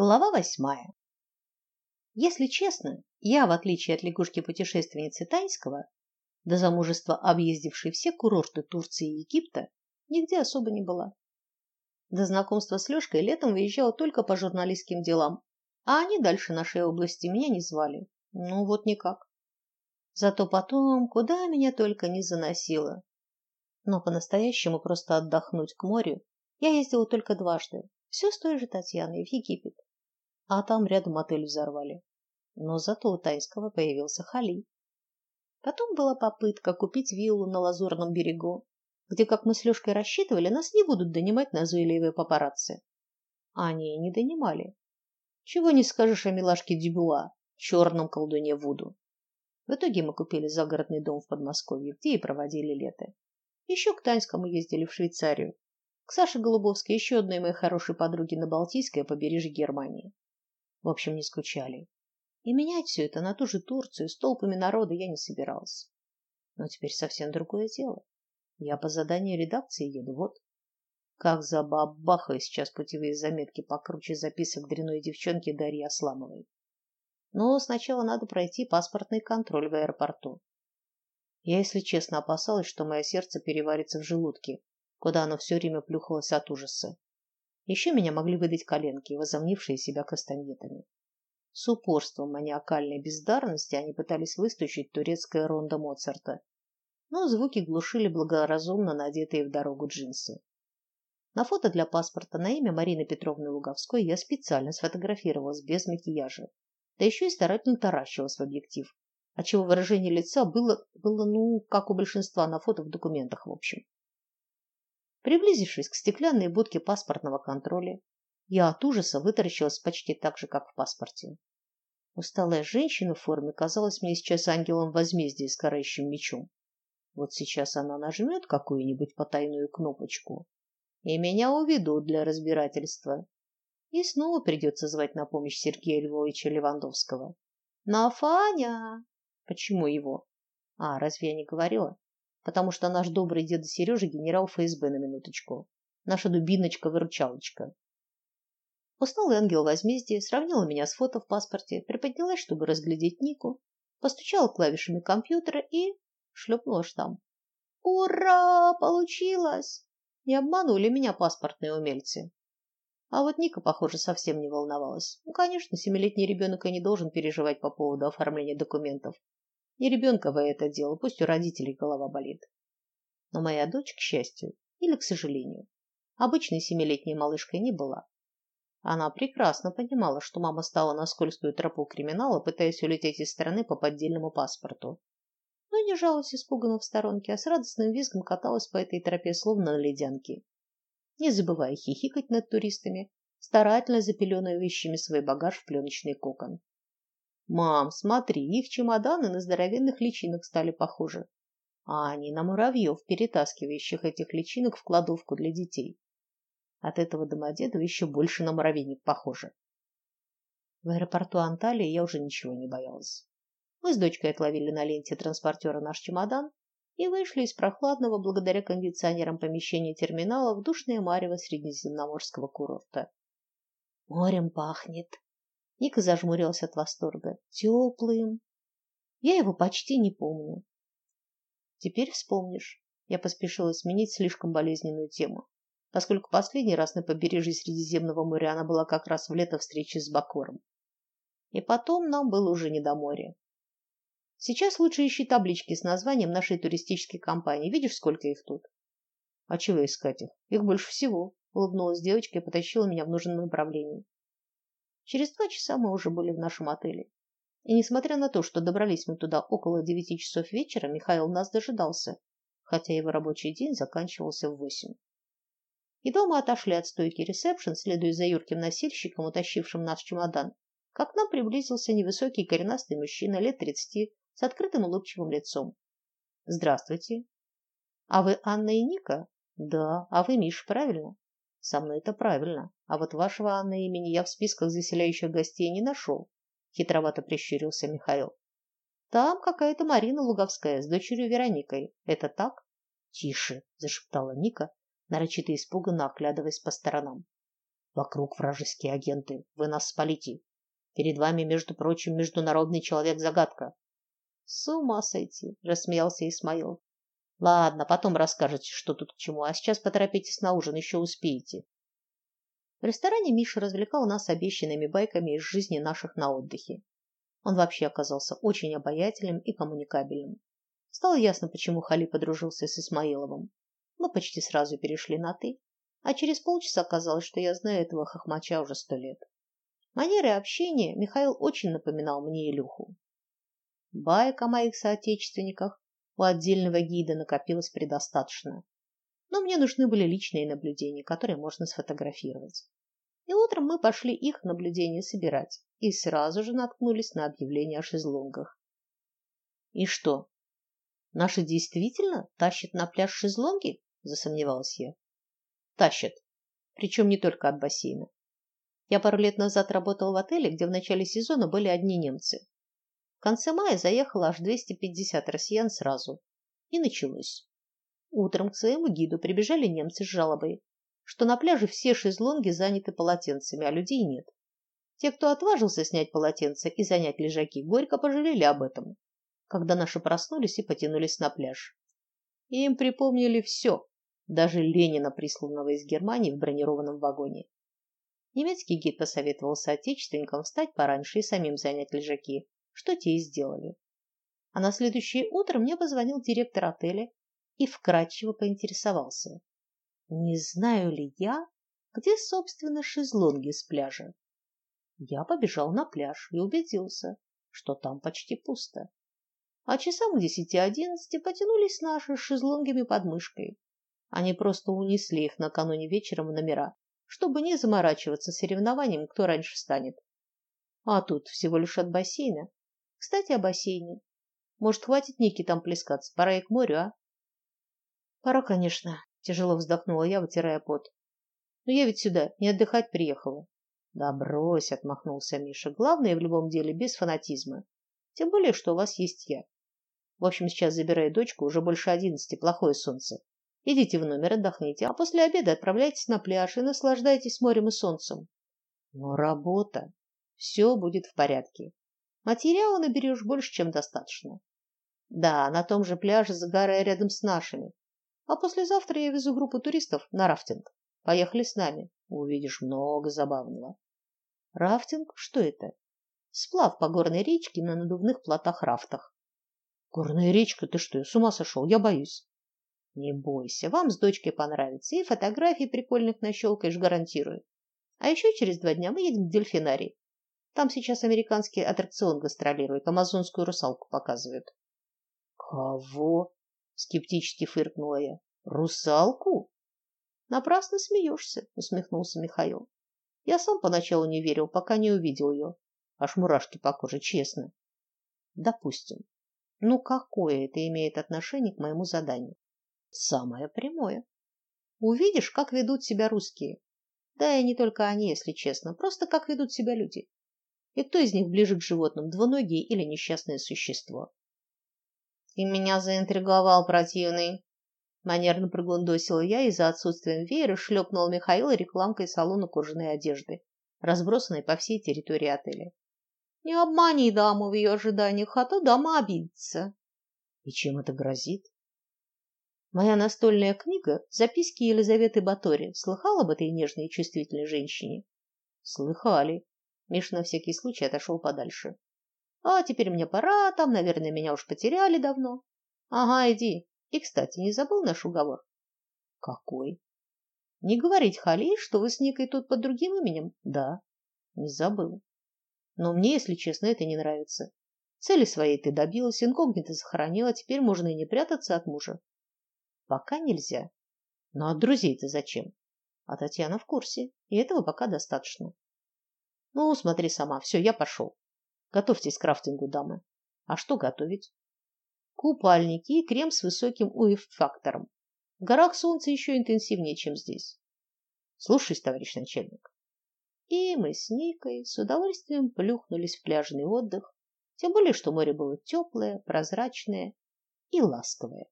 Глава восьмая. Если честно, я, в отличие от лягушки-путешественницы Таньского, до замужества объездившей все курорты Турции и Египта, нигде особо не была. До знакомства с Лёшкой летом выезжала только по журналистским делам, а они дальше нашей области меня не звали. Ну вот никак. Зато потом, куда меня только не заносило. Но по-настоящему просто отдохнуть к морю я ездила только дважды. Все с той же Татьяной в Египет а там рядом отель взорвали. Но зато у Тайского появился Хали. Потом была попытка купить виллу на Лазурном берегу, где, как мы с Лёшкой рассчитывали, нас не будут донимать назойливые папарацци. А они и не донимали. Чего не скажешь о милашке Дюбуа, черном колдуне Вуду. В итоге мы купили загородный дом в Подмосковье, где и проводили лето. Еще к Таньскому ездили в Швейцарию. К Саше Голубовской, еще одной моей хорошей подруге на Балтийское побережье Германии. В общем, не скучали. И менять все это на ту же Турцию с толпами народа я не собирался. Но теперь совсем другое дело. Я по заданию редакции еду, вот. Как забабахаю сейчас путевые заметки покруче записок дряной девчонки Дарьи Асламовой. Но сначала надо пройти паспортный контроль в аэропорту. Я, если честно, опасалась, что мое сердце переварится в желудке, куда оно все время плюхалось от ужаса. Еще меня могли выдать коленки, возомнившие себя кастаньетами. С упорством маниакальной бездарности они пытались выстучить турецкое рондо Моцарта, но звуки глушили благоразумно надетые в дорогу джинсы. На фото для паспорта на имя Марины Петровны Луговской я специально сфотографировалась без макияжа, да еще и старательно таращилась в объектив, отчего выражение лица было, было ну, как у большинства на фото в документах, в общем. Приблизившись к стеклянной будке паспортного контроля, я от ужаса вытаращилась почти так же, как в паспорте. Усталая женщина в форме казалась мне сейчас ангелом возмездия с карающим мечом. Вот сейчас она нажмет какую-нибудь потайную кнопочку, и меня уведут для разбирательства. И снова придется звать на помощь Сергея Львовича Левандовского. Нафаня! Почему его? А, разве я не говорила? Потому что наш добрый дед Сережа генерал ФСБ на минуточку. Наша дубиночка-выручалочка. Усталый ангел возмездия сравнила меня с фото в паспорте, приподнялась, чтобы разглядеть Нику, постучала клавишами компьютера и шлепнула штамп. Ура! Получилось! Не обманули меня паспортные умельцы. А вот Ника, похоже, совсем не волновалась. Ну, конечно, семилетний ребенок и не должен переживать по поводу оформления документов. Не ребенковое это дело, пусть у родителей голова болит. Но моя дочь, к счастью, или к сожалению, обычной семилетней малышкой не была. Она прекрасно понимала, что мама стала на скользкую тропу криминала, пытаясь улететь из страны по поддельному паспорту. Но не жалась испуганно в сторонке, а с радостным визгом каталась по этой тропе, словно на ледянке. Не забывая хихикать над туристами, старательно запеленывающими свой багаж в пленочный кокон. Мам, смотри, их чемоданы на здоровенных личинок стали похожи. А они на муравьев, перетаскивающих этих личинок в кладовку для детей. От этого Домодедово еще больше на муравейник похоже. В аэропорту Анталии я уже ничего не боялась. Мы с дочкой отловили на ленте транспортера наш чемодан и вышли из прохладного, благодаря кондиционерам помещения терминала в душное марево средиземноморского курорта. Морем пахнет, Ника зажмурилась от восторга. Теплым. Я его почти не помню. Теперь вспомнишь. Я поспешила сменить слишком болезненную тему, поскольку последний раз на побережье Средиземного моря она была как раз в лето встречи с Бакором. И потом нам было уже не до моря. Сейчас лучше ищи таблички с названием нашей туристической компании. Видишь, сколько их тут? А чего искать их? Их больше всего. Улыбнулась девочка и потащила меня в нужном направлении. Через два часа мы уже были в нашем отеле. И несмотря на то, что добрались мы туда около девяти часов вечера, Михаил нас дожидался, хотя его рабочий день заканчивался в восемь. Едва мы отошли от стойки ресепшн, следуя за юрким носильщиком, утащившим наш чемодан, как к нам приблизился невысокий коренастый мужчина лет тридцати с открытым улыбчивым лицом. Здравствуйте. А вы Анна и Ника? Да. А вы Миша, правильно? Со мной это правильно. А вот вашего Анны имени я в списках заселяющих гостей не нашел. Хитровато прищурился Михаил. Там какая-то Марина Луговская с дочерью Вероникой. Это так? Тише, зашептала Ника, нарочито испуганно оглядываясь по сторонам. Вокруг вражеские агенты. Вы нас спалите. Перед вами, между прочим, международный человек-загадка. С ума сойти, рассмеялся Исмаил. Ладно, потом расскажете, что тут к чему, а сейчас поторопитесь на ужин, еще успеете. В ресторане Миша развлекал нас обещанными байками из жизни наших на отдыхе. Он вообще оказался очень обаятельным и коммуникабельным. Стало ясно, почему Хали подружился с Исмаиловым. Мы почти сразу перешли на «ты», а через полчаса оказалось, что я знаю этого хохмача уже сто лет. Манерой общения Михаил очень напоминал мне Илюху. Баек о моих соотечественниках у отдельного гида накопилось предостаточно. Но мне нужны были личные наблюдения, которые можно сфотографировать. И утром мы пошли их наблюдения собирать и сразу же наткнулись на объявление о шезлонгах. И что? Наши действительно тащат на пляж шезлонги? Засомневалась я. Тащат. Причем не только от бассейна. Я пару лет назад работал в отеле, где в начале сезона были одни немцы. В конце мая заехало аж 250 россиян сразу. И началось. Утром к своему гиду прибежали немцы с жалобой, что на пляже все шезлонги заняты полотенцами, а людей нет. Те, кто отважился снять полотенце и занять лежаки, горько пожалели об этом, когда наши проснулись и потянулись на пляж. И им припомнили все, даже Ленина, присланного из Германии в бронированном вагоне. Немецкий гид посоветовал соотечественникам встать пораньше и самим занять лежаки, что те и сделали. А на следующее утро мне позвонил директор отеля и вкратчиво поинтересовался, не знаю ли я, где, собственно, шезлонги с пляжа. Я побежал на пляж и убедился, что там почти пусто. А часам к десяти-одиннадцати потянулись наши с шезлонгами под мышкой. Они просто унесли их накануне вечером в номера, чтобы не заморачиваться соревнованием, кто раньше встанет. А тут всего лишь от бассейна кстати, о бассейне. Может, хватит Ники там плескаться? Пора и к морю, а? Пора, конечно, тяжело вздохнула я, вытирая пот. Но я ведь сюда не отдыхать приехала. Да брось, отмахнулся Миша. Главное в любом деле без фанатизма. Тем более, что у вас есть я. В общем, сейчас забираю дочку, уже больше одиннадцати, плохое солнце. Идите в номер, отдохните, а после обеда отправляйтесь на пляж и наслаждайтесь морем и солнцем. Но работа. Все будет в порядке. Материала наберешь больше, чем достаточно. Да, на том же пляже загорая рядом с нашими. А послезавтра я везу группу туристов на рафтинг. Поехали с нами. Увидишь много забавного. Рафтинг? Что это? Сплав по горной речке на надувных плотах-рафтах. Горная речка? Ты что, с ума сошел? Я боюсь. Не бойся, вам с дочкой понравится. И фотографии прикольных нащелкаешь, гарантирую. А еще через два дня мы едем в дельфинарий. Там сейчас американский аттракцион гастролирует, амазонскую русалку показывают. Кого? скептически фыркнула я. Русалку? Напрасно смеешься, усмехнулся Михаил. Я сам поначалу не верил, пока не увидел ее. Аж мурашки по коже, честно. Допустим. Ну какое это имеет отношение к моему заданию? Самое прямое. Увидишь, как ведут себя русские. Да и не только они, если честно, просто как ведут себя люди. И кто из них ближе к животным, двуногие или несчастное существо? И меня заинтриговал противный. Манерно прогундосила я и за отсутствием веера шлепнула Михаила рекламкой салона кожаной одежды, разбросанной по всей территории отеля. Не обмани даму в ее ожиданиях, а то дама обидится. И чем это грозит? Моя настольная книга «Записки Елизаветы Батори». Слыхала об этой нежной и чувствительной женщине? Слыхали. Миша на всякий случай отошел подальше. А теперь мне пора, там, наверное, меня уж потеряли давно. Ага, иди. И, кстати, не забыл наш уговор? Какой? Не говорить Хали, что вы с Никой тут под другим именем? Да. Не забыл. Но мне, если честно, это не нравится. Цели своей ты добилась, инкогнито сохранила, теперь можно и не прятаться от мужа. Пока нельзя. Но от друзей-то зачем? А Татьяна в курсе, и этого пока достаточно. Ну, смотри сама. Все, я пошел. Готовьтесь к крафтингу, дамы. А что готовить? Купальники и крем с высоким УФ-фактором. В горах солнце еще интенсивнее, чем здесь. Слушаюсь, товарищ начальник. И мы с Никой с удовольствием плюхнулись в пляжный отдых, тем более, что море было теплое, прозрачное и ласковое.